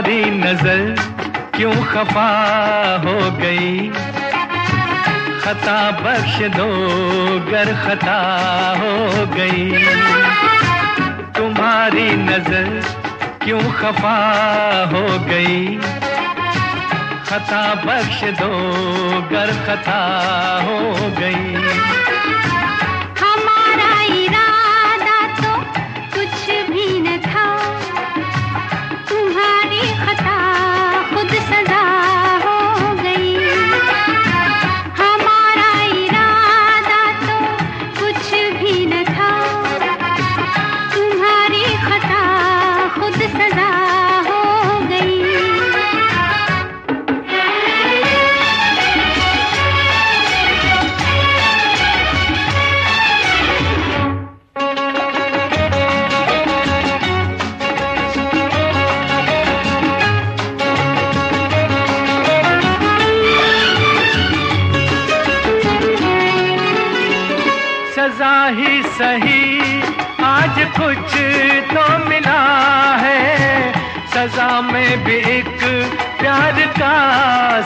नज़र क्यों खफा हो गई? खता बख्श दो, गर खता हो गई। तुम्हारी नज़र क्यों खफा हो गई? खता बख्श दो, गर खता हो गई। सजा ही सही। आज कुछ तो मिला है। सजा में भी एक प्यार का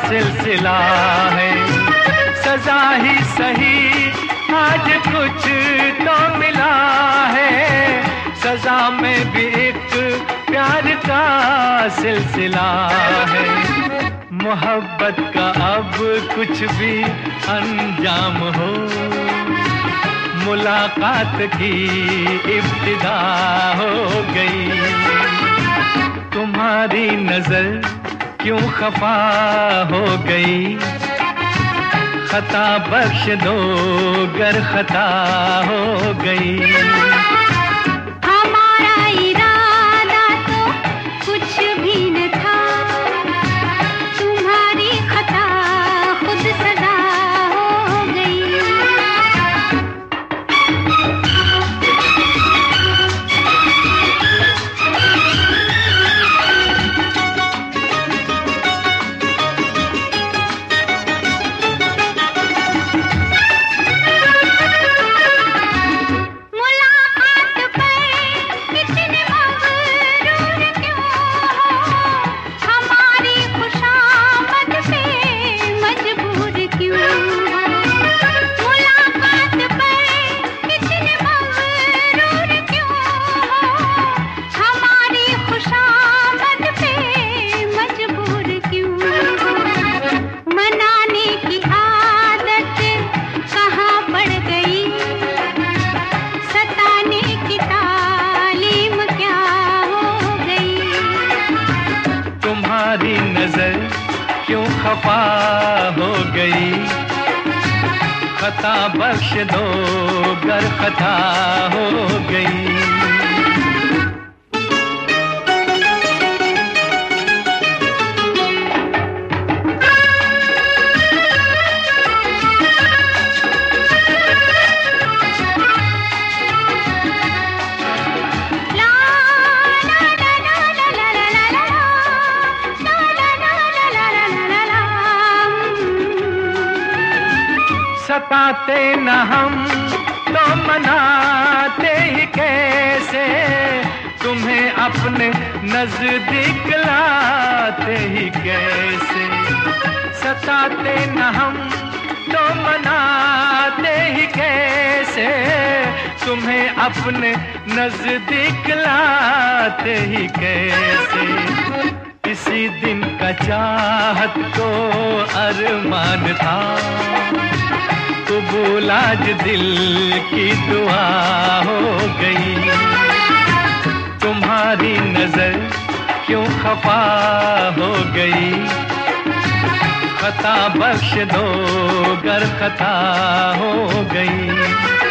सिलसिला है। सजा ही सही, आज कुछ तो मिला है। सजा में भी एक प्यार का सिलसिला है। मोहब्बत का अब कुछ भी अंजाम हो। मुलाकात की इब्तिदा हो गई। तुम्हारी नज़र क्यों खफा हो गई? खता बख्श दो गर खता हो गई। खफा हो गई। खता बख्श दो गर खता हो गई। सताते न हम तो मनाते ही कैसे? तुम्हें अपने नज़दीक लाते ही कैसे? सताते न हम तो मनाते ही कैसे? तुम्हें अपने नज़दीक लाते ही कैसे? इसी दिन का चाहत को अरमान था। कबूल आज दिल की दुआ हो गई। तुम्हारी नज़र क्यों खफा हो गई? खता बख्श दो गर खता हो गई।